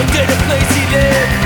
Looked at a place he lived